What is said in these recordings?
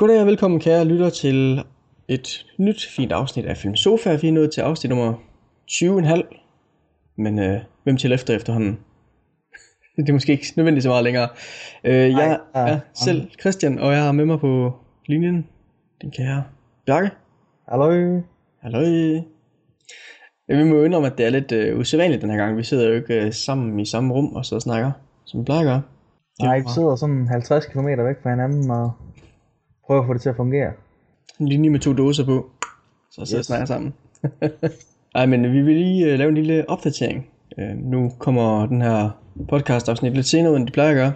Goddag og velkommen kære lytter til et nyt fint afsnit af Film Sofa. Vi er nået til afsnit nummer 20,5. Men øh, hvem til efter efterhånden? det er måske ikke nødvendigt så meget længere. Øh, jeg er ja. selv Christian, og jeg har med mig på linjen den kære Bjarke. Hallo. Hallo. Ja, vi må jo indrømme, at det er lidt øh, usædvanligt den her gang. Vi sidder jo ikke øh, sammen i samme rum og så snakker, som vi plejer at gøre. Er Nej, vi sidder sådan 50 km væk fra hinanden og prøver at få det til at fungere. En linje med to dåser på, så så yes. Snakker sammen. Ej, men vi vil lige uh, lave en lille opdatering. Uh, nu kommer den her podcast afsnit lidt senere, end de plejer at gøre.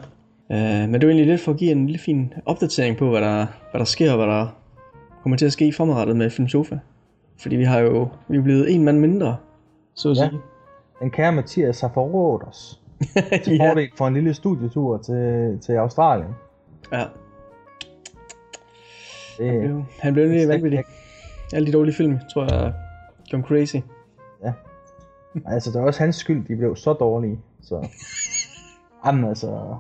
Uh, men det er egentlig lidt for at give en lille fin opdatering på, hvad der, hvad der sker, og hvad der kommer til at ske fremadrettet med Film Sofa. Fordi vi har jo vi er blevet en mand mindre, så at Ja. sige. Den kære Mathias har forrådt os til ja. fordel for en lille studietur til, til Australien. ja. Det, Han blev- Han blev lidt vanvittig. Alle de dårlige film, tror jeg, kom crazy. altså, det er også hans skyld, de blev så dårlige. Så. Jamen altså,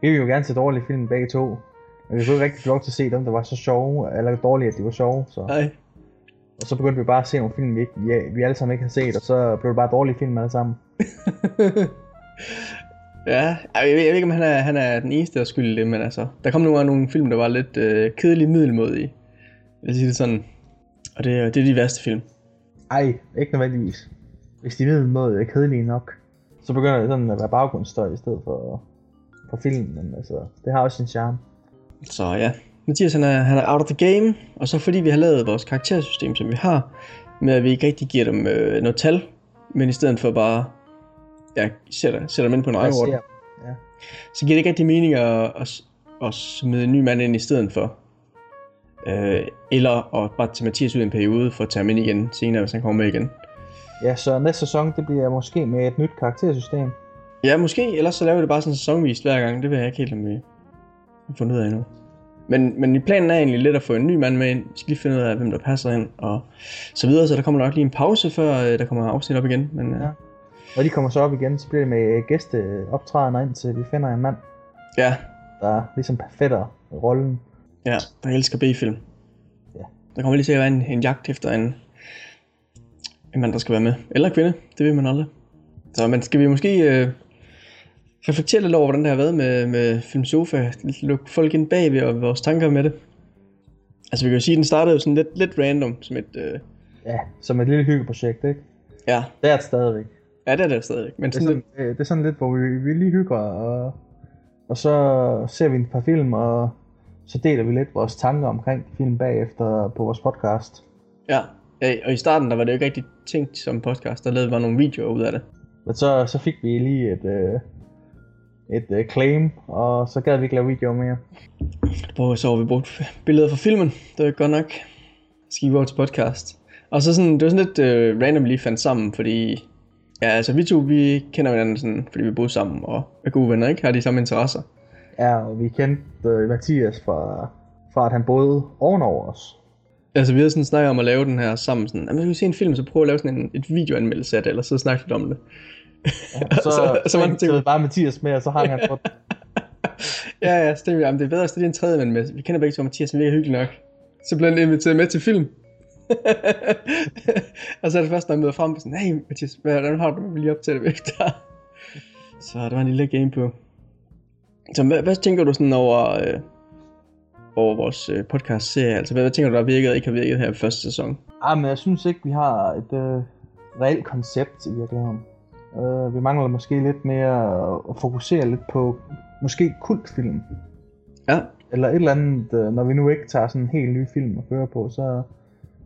vi vil jo gerne se dårlige film begge to. Men vi kunne ikke rigtig få lov til at se dem, der var så sjove, eller dårlige, at de var sjove. Så. Nej. Og så begyndte vi bare at se nogle film, vi, ikke, ja, vi alle sammen ikke har set, og så blev det bare dårlige film alle sammen. Ja, jeg ved, jeg ved ikke, om han er, han er den eneste, der er skyld i det, men altså, der kom nogle gange nogle film, der var lidt øh, kedelige middelmodige. Jeg vil sige det sådan. Og det, er- det er de værste film. Ej, ikke nødvendigvis. Hvis de middelmåde er kedelige nok, så begynder det sådan at være baggrundsstøj i stedet for, for filmen, men altså, det har også sin charme. Så ja, Mathias han er, han er out of the game, og så fordi vi har lavet vores karaktersystem, som vi har, med at vi ikke rigtig giver dem øh, noget tal, men i stedet for bare ja, sætter, sætter dem ind på en egen ord, så giver det ikke rigtig mening at, at, at smide en ny mand ind i stedet for. Øh, eller at bare tage Mathias ud en periode for at tage ham ind igen senere, hvis han kommer med igen. ja, så næste sæson, det bliver måske med et nyt karaktersystem. Ja, måske. Ellers så laver vi det bare sådan sæsonvist hver gang. Det ved jeg ikke helt, om vi har fundet ud af endnu. Men, men i planen er egentlig lidt at få en ny mand med ind. Vi skal lige finde ud af, hvem der passer ind og så videre. Så der kommer nok lige en pause, før øh, der kommer afsnit op igen. Men ja, Når de kommer så op igen, så bliver det med gæsteoptrædener indtil vi finder en mand, ja, der ligesom perfekter rollen. ja der elsker B-film. Ja. Der kommer lige til at være en, en jagt efter en, en mand, der skal være med. Eller kvinde, det ved man aldrig. Så men skal vi måske øh, reflektere lidt over, hvordan det har været med, med Film Sofa? Lukke folk ind bagved og vores tanker med det. Altså vi kan jo sige, at den startede jo sådan lidt, lidt random, som et... Øh, Ja, som et lille hyggeprojekt, ikke? ja, Det er det stadigvæk. Ja, det er det stadigvæk. Men Det er, sådan sådan, lidt, øh, det er sådan lidt, hvor vi, vi lige hygger, og, og så ser vi et par film, og så deler vi lidt vores tanker omkring film bagefter på vores podcast. ja. ja. Og i starten, der var det jo ikke rigtig tænkt som podcast. Der lavede bare nogle videoer ud af det. Men så, så fik vi lige et, øh, et øh, claim, og så gad vi ikke lave videoer mere. Hvor så har vi brugt billeder fra filmen. Det var ikke godt nok. Skal vi over til podcast. Og så sådan, det var sådan lidt uh, random lige fandt sammen, fordi... Ja, altså vi to, vi kender hinanden sådan, fordi vi boede sammen og er gode venner, ikke? Har de samme interesser. Ja, og vi kendte øh, Mathias fra, fra, at han boede ovenover os. Altså vi havde sådan snakket om at lave den her sammen sådan, jamen, hvis vi se en film, så prøv at lave sådan en, et videoanmeldelse af det, eller så snakke lidt om det. Ja, så, Så- så, det ting- bare Mathias med, og så hang han på den. Ja, ja, vi, jamen, det er bedre at stille en tredje mand med. Vi kender begge to Mathias, han virker hyggelig nok. Så blev han inviteret med til film. og så er det først, når jeg møder frem, sådan, hey Mathias, hvordan har du det? Lige optage det væk der. Så der var en lille game på. Så hvad, hvad tænker du sådan over, øh, over vores øh, podcast serie? Altså hvad, hvad tænker du, der har virket og ikke har virket her i første sæson? Ah, men jeg synes ikke, vi har et øh, reelt koncept i virkeligheden. Uh, vi mangler måske lidt mere at- fokusere lidt på måske kultfilm. Ja, Eller et eller andet, øh, når vi nu ikke tager sådan en helt ny film at køre på, så,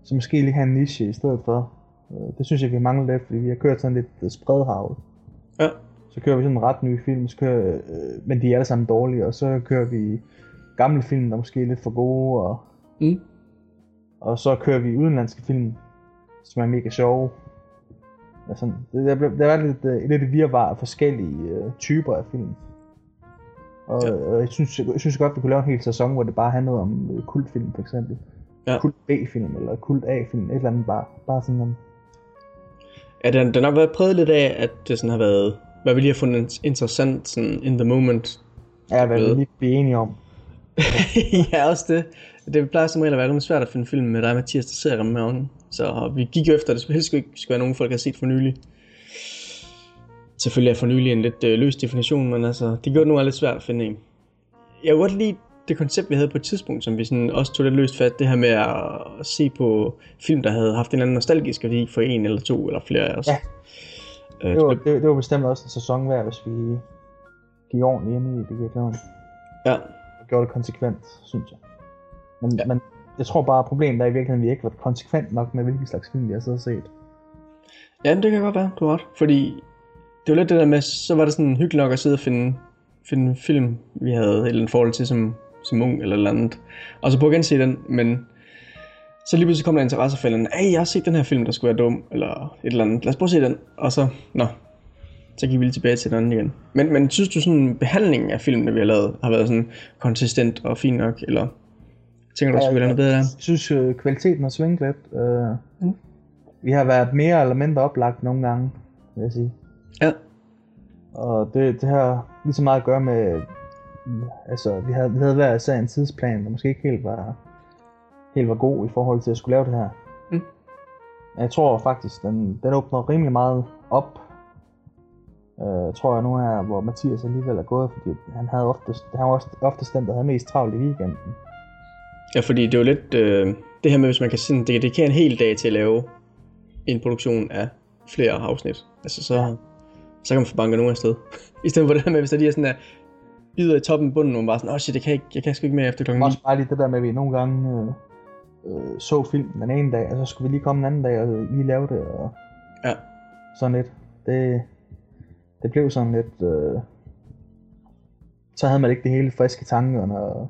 så måske lige have en niche i stedet for. Uh, det synes jeg, vi mangler lidt, fordi vi har kørt sådan lidt uh, spredhavl. ja, Så kører vi sådan en ret ny film, så kører, øh, men de er alle sammen dårlige, og så kører vi gamle film, der måske er lidt for gode, og, mm. og så kører vi udenlandske film, som er mega sjove. Det, der, blev- der var lidt, øh, lidt virvar af forskellige øh, typer af film. Og, Ja. og jeg, synes, jeg, synes godt, vi kunne lave en hel sæson, hvor det bare handlede om øh, kultfilm for eksempel. Ja. Kult B-film eller kult A-film, et eller andet bare. Bare sådan en, Ja, den, den har nok været præget lidt af, at det sådan har været, hvad vi lige har fundet interessant sådan in the moment. ja, hvad vi lige blive enige om. ja, også det. Det plejer som regel at være rimelig svært at finde film med dig, Mathias, der ser om maven. Så vi gik jo efter, at det helst skulle ikke skulle være nogen folk, har set for nylig. Selvfølgelig er for nylig en lidt øh, løs definition, men altså, det gjorde det nu lidt svært at finde en. Jeg kunne godt lide det koncept, vi havde på et tidspunkt, som vi sådan også tog lidt løst fat, det her med at se på film, der havde haft en eller anden nostalgisk værdi for en eller to eller flere af os. Ja. Øh, Det var, det, det var bestemt også en sæson værd, hvis vi gik ordentligt ind i det virkeligheden. ja. Og gjorde det konsekvent, synes jeg. Men, Ja. men jeg tror bare, at problemet er i virkeligheden, at vi ikke var konsekvent nok med, hvilken slags film vi har siddet og set. Ja, det kan godt være, du har ret. Fordi det var lidt det der med, så var det sådan hyggeligt nok at sidde og finde, finde en film, vi havde et eller andet forhold til som, som ung eller eller andet. Og så prøve at gense den, men så lige pludselig kom der interessefælden, hey, jeg har set den her film, der skulle være dum, eller et eller andet. Lad os prøve at se den. Og så, nå, så gik vi lige tilbage til den anden igen. Men, men synes du sådan, behandlingen af filmene, vi har lavet, har været sådan konsistent og fin nok, eller tænker du, at skulle noget bedre der? Jeg synes, øh, kvaliteten har svinget lidt. Øh, Mm. Vi har været mere eller mindre oplagt nogle gange, vil jeg sige. Ja, Og det, det har lige så meget at gøre med, altså vi havde, vi havde hver især en tidsplan, der måske ikke helt var, helt var god i forhold til at skulle lave det her. Mm. Jeg tror faktisk, den, den åbner rimelig meget op, øh, tror jeg nu her, hvor Mathias alligevel er gået, fordi han havde oftest, han var også oftest den, der havde mest travlt i weekenden. Ja, fordi det er jo lidt øh, det her med, hvis man kan sådan, det, det kan en hel dag til at lave en produktion af flere afsnit. Altså så, Ja. så kan man få banket nogen afsted. I stedet for det her med, hvis der lige er sådan der bider i toppen og bunden, man bare sådan, åh oh shit, jeg kan, ikke, jeg kan sgu ikke mere efter klokken 9. Også bare lige det der med, at vi nogle gange øh, øh, så film den ene dag, og så skulle vi lige komme en anden dag og lige lave det, og Ja. sådan lidt. Det, det blev sådan lidt... Øh, så havde man ikke det hele friske i tankerne, og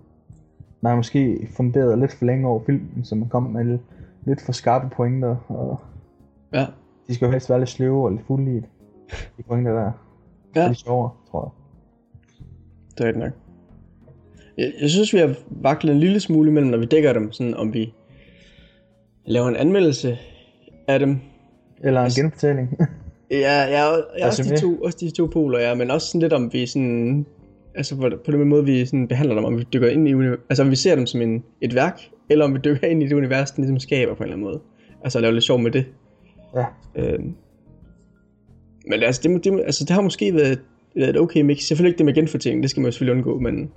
man har måske funderet lidt for længe over filmen, så man kom med lidt for skarpe pointer, og Ja, de skal jo helst være lidt sløve og lidt fulde i. De pointer der. Ja, Det er sjovere, tror jeg. Det er rigtigt nok. Jeg, jeg synes, vi har vaklet en lille smule imellem, når vi dækker dem, sådan om vi laver en anmeldelse af dem, Eller en Altså- genfortælling. Ja, ja, ja også, de to, også de to poler, ja, men også sådan lidt om vi sådan, altså på, på den måde vi sådan behandler dem, om vi dykker ind i, altså om vi ser dem som en, et værk, eller om vi dykker ind i det univers, den ligesom skaber på en eller anden måde. Altså lave lidt sjov med det. ja. Øhm. Men altså det, må- det, må- altså, det har måske været, været et okay mix. Selvfølgelig ikke det med genfortælling, det skal man jo selvfølgelig undgå, men,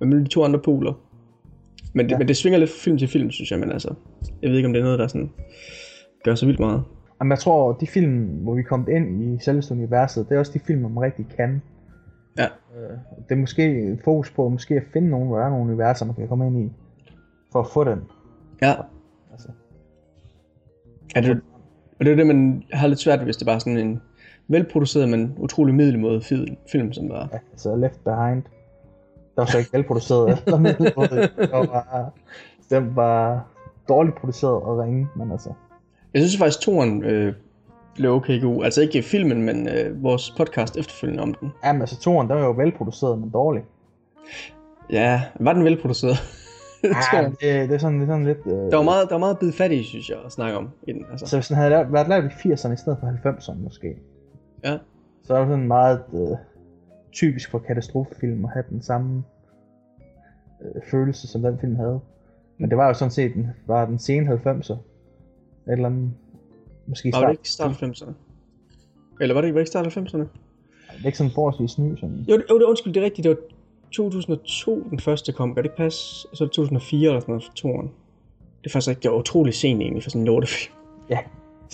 men med de to andre poler. Men det, ja. Men det svinger lidt fra film til film, synes jeg, men altså, jeg ved ikke, om det er noget, der sådan gør så vildt meget. Jamen, jeg tror, de film, hvor vi er kommet ind i selveste universet, det er også de film, man rigtig kan. Ja. Øh, Det er måske fokus på måske at finde nogen, hvor der er nogle universer, man kan komme ind i, for at få den. Ja, Altså, Ja, det, og det er det, man har lidt svært hvis det bare er sådan en velproduceret, men utrolig middelmåde film, film som der er. ja, altså Left Behind, der var så ikke velproduceret, eller middelmådigt. det var den var dårligt produceret og ringe, men altså, Jeg synes faktisk, toren øh, blev okay god. Altså ikke filmen, men øh, vores podcast efterfølgende om den. jamen altså toren, den var jo velproduceret, men dårlig. Ja, var den velproduceret? Ja, Toren. det, det, er sådan, det er sådan lidt... Øh, der var meget, der var meget bid fat i, synes jeg, at snakke om i den. Altså. Så hvis den havde lavet, været lavet i 80'erne i stedet for 90'erne måske, Ja. så er det sådan meget øh, typisk for katastrofefilm at have den samme øh, følelse, som den film havde. Men det var jo sådan set, den, var den sene 90'er. Et eller måske Var det start. ikke start 90'erne? Eller var det ikke, var det ikke start 90'erne? Det er ikke sådan forholdsvis ny, sådan. Jo, det, jo, det, undskyld, det er rigtigt. Det var 2002, den første kom. Kan det ikke passe? Og så er det 2004 eller sådan noget for toren. Det er faktisk var utrolig sent egentlig for sådan en lortefilm. Ja.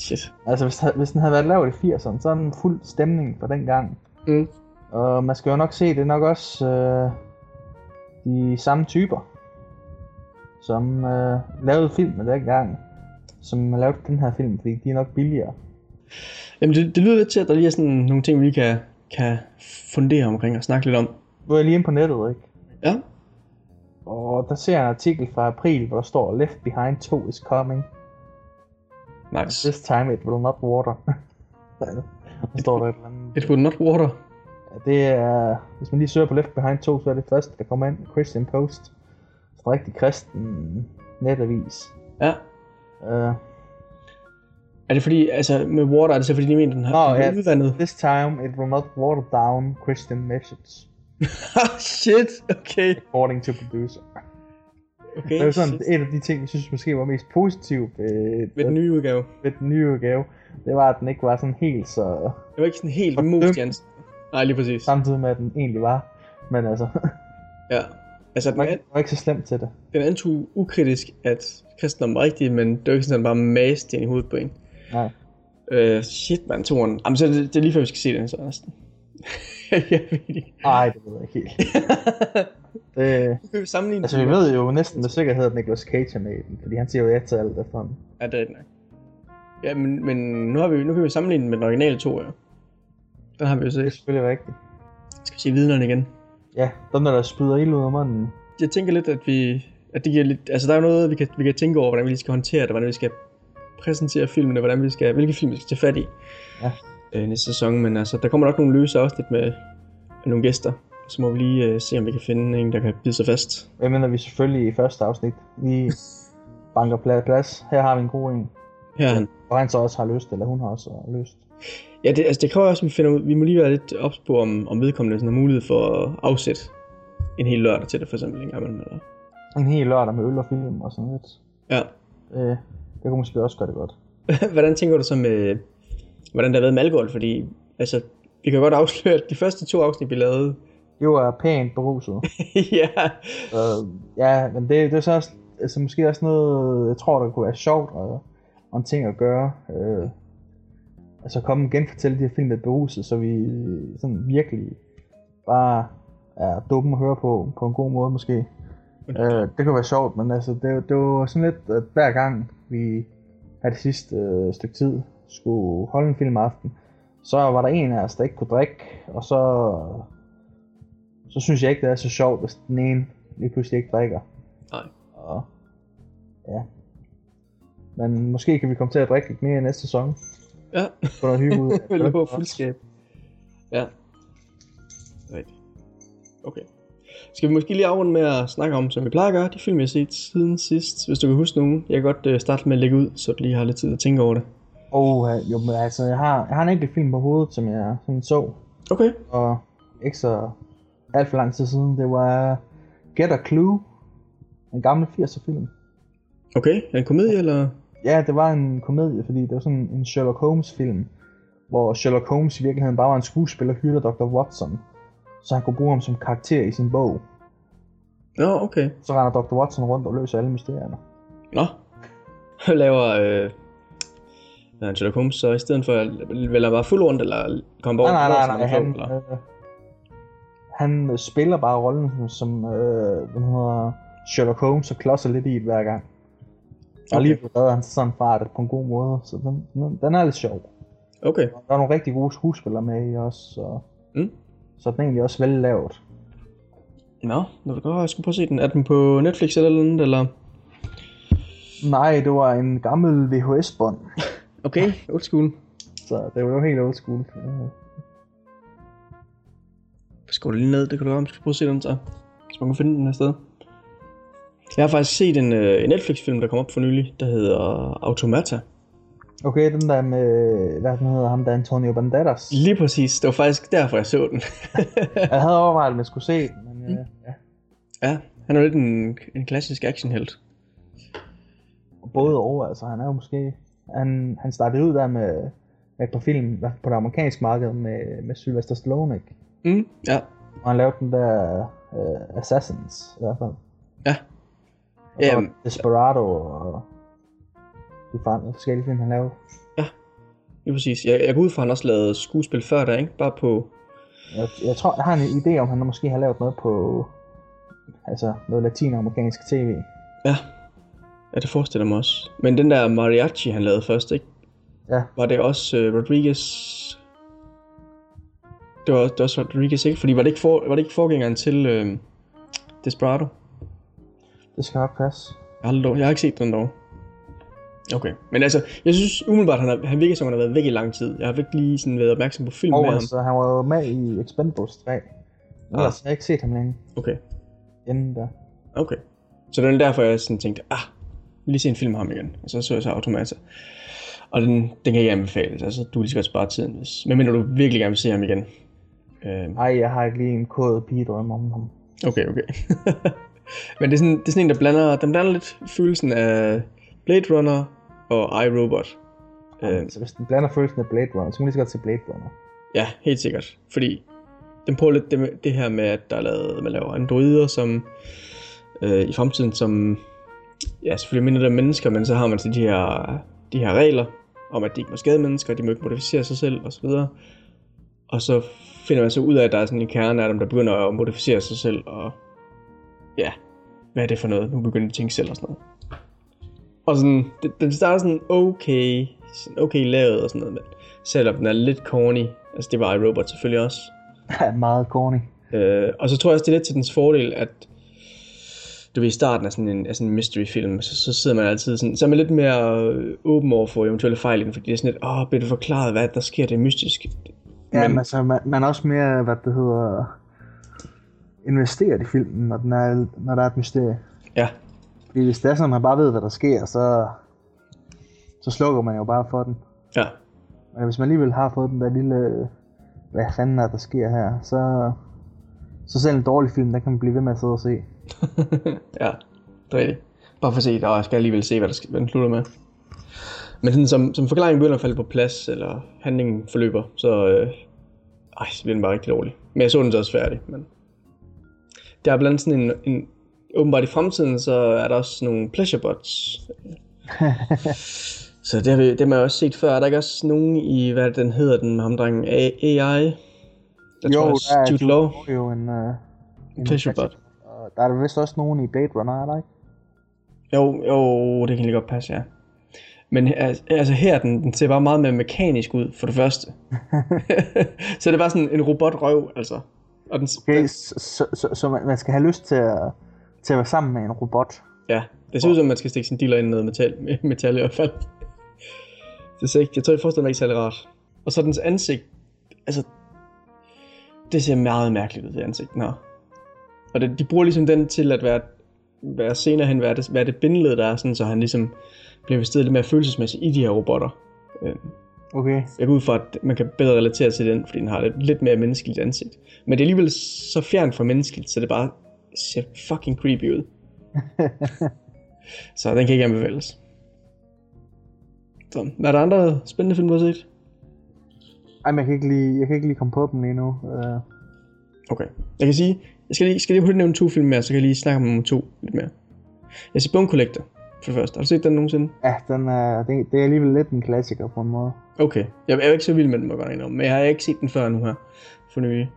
Shit. Altså hvis, hvis den havde været lavet i 80'erne, så er den fuld stemning fra den gang. Mm. Og man skal jo nok se, det er nok også øh, de samme typer, som øh, lavede filmen dengang, som lavede den her film, fordi de er nok billigere. Jamen det, det lyder lidt til, at der lige er sådan nogle ting, vi lige kan, kan fundere omkring og snakke lidt om. Nu er jeg lige inde på nettet, ikke? Ja. Og der ser jeg en artikel fra april, hvor der står Left Behind 2 is coming. Nice. This time it will not water. der står der et eller andet. It will not water. Ja, det er, hvis man lige søger på Left Behind 2, så er det første, der kommer ind, Christian Post. Så rigtig kristen netavis. Ja. Uh, Er det fordi, altså med water, er det så fordi, de mener, den har er ja. udvandet? this time it will not water down Christian message, Ah, shit, okay. according to producer. Okay, Det er sådan, shit. et af de ting, jeg synes måske var mest positivt ved, Med den nye udgave. ved den nye udgave, det var, at den ikke var sådan helt så Det var ikke sådan helt Og mus dømt. Jens. Nej, lige præcis. samtidig med, at den egentlig var. Men altså, Ja. Altså, den var ikke, var ikke så slemt til det. den antog ukritisk, at kristendom var rigtig, men det var ikke sådan, at den bare maste ind i hovedet på en. Nej. Øh, shit, man, toren. Jamen, så er det, det er lige før, vi skal se den, så næsten. jeg ved ikke. Nej, det ved jeg ikke helt. det, Vi vil sammenligne altså, vi ved jo næsten med sikkerhed, at Nicolas Cage er med i den, fordi han siger jo ja til alt efterhånden. Ja, det er det nok. Ja, men, men nu, har vi, nu kan vi sammenligne den med den originale to, ja. Den har vi jo Det er set. selvfølgelig rigtigt. Skal vi se vidnerne igen? Ja, dem der, der spyder ild ud af munden. Jeg tænker lidt, at vi... At det giver lidt, altså der er jo noget, vi kan, vi kan tænke over, hvordan vi lige skal håndtere det, hvordan vi skal præsentere filmene, hvordan vi skal, hvilke film vi skal tage fat i Ja. Øh, næste sæson. Men altså, der kommer nok nogle løse afsnit med, med nogle gæster. Så må vi lige øh, se, om vi kan finde en, der kan bide sig fast. Jeg mener, vi selvfølgelig i første afsnit lige banker plads. plads. Her har vi en god en. Her er han. Og han så også har lyst, eller hun har også lyst. Ja, det, altså, det kræver også, at vi finder ud. Vi må lige være lidt ops på, om, om vedkommende sådan har mulighed for at afsætte en hel lørdag til det, for eksempel. En gang imellem, eller? En hel lørdag med øl og film og sådan lidt. Ja. Øh, det kunne måske også gøre det godt. hvordan tænker du så med, hvordan det har været med alkohol? Fordi, altså, vi kan godt afsløre, at de første to afsnit, vi lavede, Det var pænt beruset. ja, øh, ja, men det, det er så også, altså måske også noget, jeg tror, der kunne være sjovt og, og en ting at gøre. Øh, altså komme og genfortælle de her film lidt beruset, så vi sådan virkelig bare er dumme at høre på, på en god måde måske. Øh, det kunne være sjovt, men altså, det, det var sådan lidt, at hver gang vi her det sidste øh, stykke tid skulle holde en filmaften, så var der en af os, der ikke kunne drikke, og så, så synes jeg ikke, det er så sjovt, hvis den ene lige pludselig ikke drikker. Nej. Og, ja. Men måske kan vi komme til at drikke lidt mere i næste sæson. ja, Få noget hygge ud. det. løber fuldskab. Ja. Rigtigt. Okay. Skal vi måske lige afrunde med at snakke om, som vi plejer at gøre, de film, vi har set siden sidst, hvis du kan huske nogen. Jeg kan godt øh, starte med at lægge ud, så du lige har lidt tid at tænke over det. Og øh, jo, men altså, jeg har, jeg har en enkelt film på hovedet, som jeg sådan så, Okay. og ikke så alt for lang tid siden. Det var Get a Clue, en gammel 80'er film. Okay, en komedie, eller? Ja, det var en komedie, fordi det var sådan en Sherlock Holmes film, hvor Sherlock Holmes i virkeligheden bare var en skuespiller, hylder Dr. Watson, så han kunne bruge ham som karakter i sin bog. Nå, okay. Så render Dr. Watson rundt og løser alle mysterierne. Nå. Laver øh, Sherlock Holmes så i stedet for, vil han bare fuld rundt, eller kommer Nej, bare nej, nej, nej, en han, øh, han spiller bare rollen som, øh, hvad hedder, Sherlock Holmes og klodser lidt i det hver gang. Og Okay. lige redder han sådan fra det på en god måde, så den, den, den er lidt sjov. Okay. Der er nogle rigtig gode skuespillere med i også, så, Mm. så den er egentlig også vel lavet. Nå, nu vil jeg skulle prøve at se den. Er den på Netflix eller noget, eller? Nej, det var en gammel VHS-bånd, Okay, old school. så det var jo helt old school. Øh, Skål lige ned, det kan du godt prøve at se den så. Hvis man kan finde den her sted. Jeg har faktisk set en, øh, en Netflix-film, der kom op for nylig, der hedder Automata. Okay, den der med, hvad den hedder, ham der Antonio Banderas. Lige præcis, det var faktisk derfor, jeg så den. Jeg havde overvejet, at man skulle se den, men øh, ja. ja, han er jo lidt en, en klassisk actionhelt. Både og, altså han er jo måske... Han, han startede ud der med, med et par film på det amerikanske marked med, med Sylvester Stallone, ikke? Mm, ja, Og han lavede den der uh, Assassins i hvert fald. Ja. Og så Jamen. Desperado og de forskellige film, han lavede. lige præcis. Jeg, jeg går ud fra, at han også lavede skuespil før der, ikke? Bare på... Jeg, jeg tror, jeg har en idé om, han måske har lavet noget på altså noget latinamerikansk tv. Ja, ja det forestiller mig også. Men den der mariachi, han lavede først, ikke? Ja. Var det også uh, Rodriguez... Det var, det var også Rodriguez, ikke? Fordi var det ikke, for, var det ikke forgængeren til uh, Desperado? Det skal nok passe. Jeg har, aldrig, jeg har ikke set den dog. Okay, men altså, jeg synes umiddelbart, han, har, han virker som, han har været væk i lang tid. Jeg har virkelig lige sådan været opmærksom på film Og med ham. altså, han var jo med i Expendables 3. Ellers har jeg ikke set ham længe Okay, inden der. okay. Så det er derfor, jeg sådan tænkte, ah, vil lige se en film ham igen. Og så så jeg så Automata. Og den, den kan ikke anbefales. Altså, du vil lige så godt spare tiden, hvis, medmindre du virkelig gerne vil se ham igen. Øh, Ej, jeg har ikke lige en kode pigedrøm om ham. okay, okay. Men det er, sådan, det er sådan en, der blander, den blander lidt følelsen af Blade Runner og iRobot. Øh, Så hvis den blander følelsen af Blade Runner, så kan man lige så godt se Blade Runner. ja, helt sikkert. Fordi den prøver lidt det, det her med, at der er lavet, man laver androider, som øh, i fremtiden, som ja, selvfølgelig minder der mennesker, men så har man så de her, de her regler om, at de ikke må skade mennesker, de må ikke modificere sig selv osv. Og så finder man så ud af, at der er sådan en kerne af dem, der begynder at modificere sig selv, og ja, hvad er det for noget? Nu begynder de at tænke selv og sådan noget. Og sådan, den starter sådan okay, sådan okay lavet og sådan noget, men selvom den er lidt corny, altså det var iRobot selvfølgelig også, Ja, meget corny. Øh, og så tror jeg også, det er lidt til dens fordel, at du ved, i starten af sådan en, af sådan en mystery film, så, så sidder man altid sådan, så er man lidt mere øh, åben over for eventuelle fejl fordi det er sådan lidt, åh, bliver det forklaret, hvad der sker, det er mystisk. Ja, Men- altså, man, man er også mere, hvad det hedder, investeret i filmen, når, den er, når der er et mysterie. Ja, Fordi hvis det er sådan, man bare ved, hvad der sker, så, så slukker man jo bare for den. ja, Men hvis man alligevel har fået den der lille, hvad fanden er der sker her, så, så selv en dårlig film, der kan man blive ved med at sidde og se. ja, det er rigtigt. Bare for at se, og jeg skal alligevel se, hvad, der skal, hvad den slutter med. Men sådan, som, som forklaringen begynder at falde på plads, eller handlingen forløber, så, øh, ej, så bliver den bare rigtig dårlig. Men jeg så den så også færdig, men... Der er blandt andet sådan en, en åbenbart i fremtiden, så er der også nogle pleasure bots. så det har, vi, det har man også set før. Er der ikke også nogen i, hvad den hedder, den med ham drengen, AI? Tror jeg, også der er Jude Law jo en, uh, en pleasure bot. Der er der vist også nogen i Blade Runner, er der ikke? Jo, jo, det kan lige godt passe, ja. Men al- altså her, den, den ser bare meget mere mekanisk ud, for det første. så det er bare sådan en robotrøv, altså. Og den, Okay, den, så, så, så, så man, skal have lyst til at, til at være sammen med en robot. ja, det ser ud som, man skal stikke sin dealer ind i noget metal, metal i hvert fald. Det ser ikke, jeg tror, det forestiller mig ikke særlig rart. Og så dens ansigt, altså, det ser meget mærkeligt ud, det ansigt, den har. Og det, de bruger ligesom den til at være, være senere hen, være det, være det bindeled, der er sådan, så han ligesom bliver investeret lidt mere følelsesmæssigt i de her robotter. Øh, Okay. Jeg går ud fra, at man kan bedre relatere til den, fordi den har et lidt mere menneskeligt ansigt. Men det er alligevel så fjernt fra menneskeligt, så det bare ser fucking creepy ud. så den kan ikke anbefales. Så, hvad er der andre spændende film, du har set? Ej, men jeg kan ikke lige, jeg kan ikke lige komme på dem lige nu. Uh, Okay. Jeg kan sige, jeg skal lige, skal lige hurtigt nævne to film mere, så kan jeg lige snakke om nummer to lidt mere. Jeg ser Bone Collector, for det første. Har du set den nogensinde? ja, den er, det, det er alligevel lidt en klassiker på en måde. Okay. Jeg er jo ikke så vild med den, må jeg godt men jeg har ikke set den før nu her, for nylig.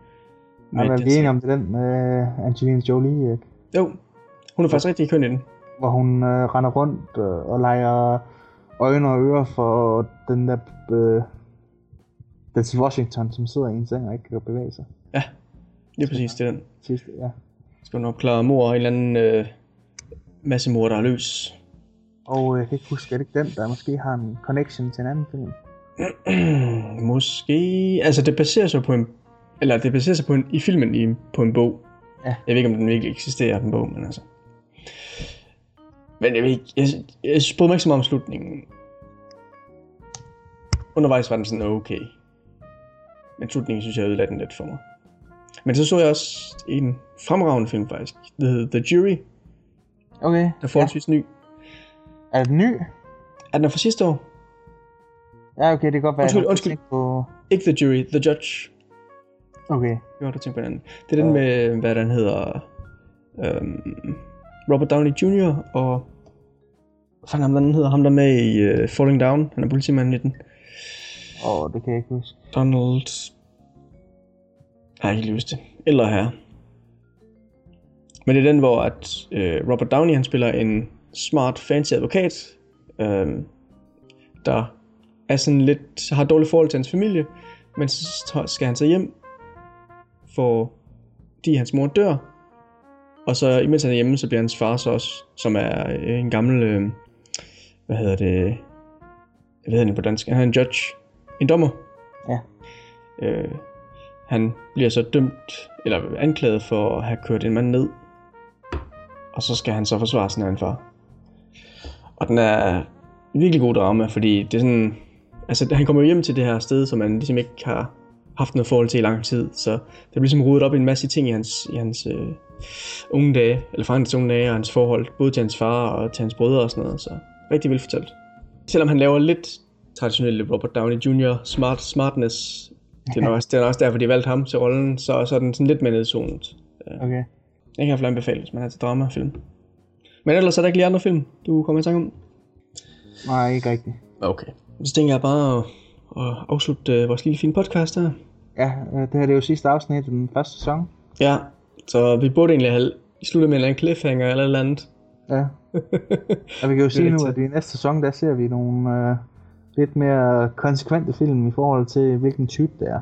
Men er vi enige om det den med Angelina Jolie, ikke? Jo, hun er faktisk rigtig køn i den. hvor hun øh, render rundt øh, og leger øjne og ører for den der øh, Denzel Washington, som sidder i en seng og ikke kan bevæge sig. Ja, lige præcis, det er den. Sidste, ja. Skal hun opklare mor og en eller anden øh, masse mor, der er løs. Og øh, jeg kan ikke huske, er det ikke den, der måske har en connection til en anden film? Måske... Altså, det baserer sig på en... Eller det baserer sig på en, i filmen i, på en bog. Ja. Jeg ved ikke, om den virkelig eksisterer, den bog, men altså... Men jeg ved ikke... Jeg, jeg spurgte mig ikke så meget om slutningen. Undervejs var den sådan okay. Men slutningen synes jeg ødelagde den lidt for mig. Men så så jeg også en fremragende film faktisk. The, The Jury, Okay, der er forholdsvis ja. ny. er den ny? Er den fra sidste år? Ja, okay, det kan godt være, Undskyld, undskyld. på... Ikke The Jury, The Judge. Okay, Jeg har tænkt på den. Det er den med, hvad den hedder, øhm, Robert Downey Jr. og, hvad fanden ham den hedder, ham der er med i uh, Falling Down, han er politimanden i den. og det kan jeg ikke huske. Donald, jeg har ikke huske det, eller her. Men det er den, hvor at, øh, Robert Downey han spiller en smart, fancy advokat, øhm, der er sådan lidt, har dårligt forhold til hans familie, men så skal han så hjem, fordi hans mor dør, og så imens han er hjemme, så bliver hans far så også, som er øh, en gammel, øh, hvad hedder det, hvad hedder det på dansk, han er en judge, en dommer, Ja. Øh, han bliver så dømt, eller anklaget for at have kørt en mand ned. Og så skal han så forsvare sin egen far. Og den er virkelig god drama, fordi det er sådan... Altså, han kommer jo hjem til det her sted, som man ligesom ikke har haft noget forhold til i lang tid. Så det bliver ligesom rodet op i en masse ting i hans, i hans øh, unge dage, eller fra hans unge dage, og hans forhold, både til hans far og til hans brødre og sådan noget. Så rigtig velfortalt. Selvom han laver lidt traditionelle Robert Downey Jr. smart smartness, det er, også, det er også derfor, de valgte ham til rollen, så, så er den sådan lidt mere nedzonet. Okay. Jeg kan i hvert fald anbefale, hvis man har til dramafilm. Men ellers er der ikke lige andre film, du kommer i tanke om? Nej, ikke rigtigt. Okay. Så tænker jeg bare at, at afslutte øh, vores lille fine podcast her. Ja, øh, det her det er jo sidste afsnit i den første sæson. Ja, så vi burde egentlig have sluttet med en eller anden cliffhanger eller et eller andet. Ja. Og vi kan jo sige nu, at i næste sæson, der ser vi nogle øh, lidt mere konsekvente film i forhold til, hvilken type det er.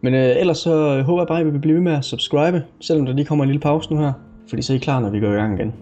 Men øh, ellers så øh, håber jeg bare, at I vil blive ved med at subscribe, selvom der lige kommer en lille pause nu her. Fordi så er I klar, når vi går i gang igen.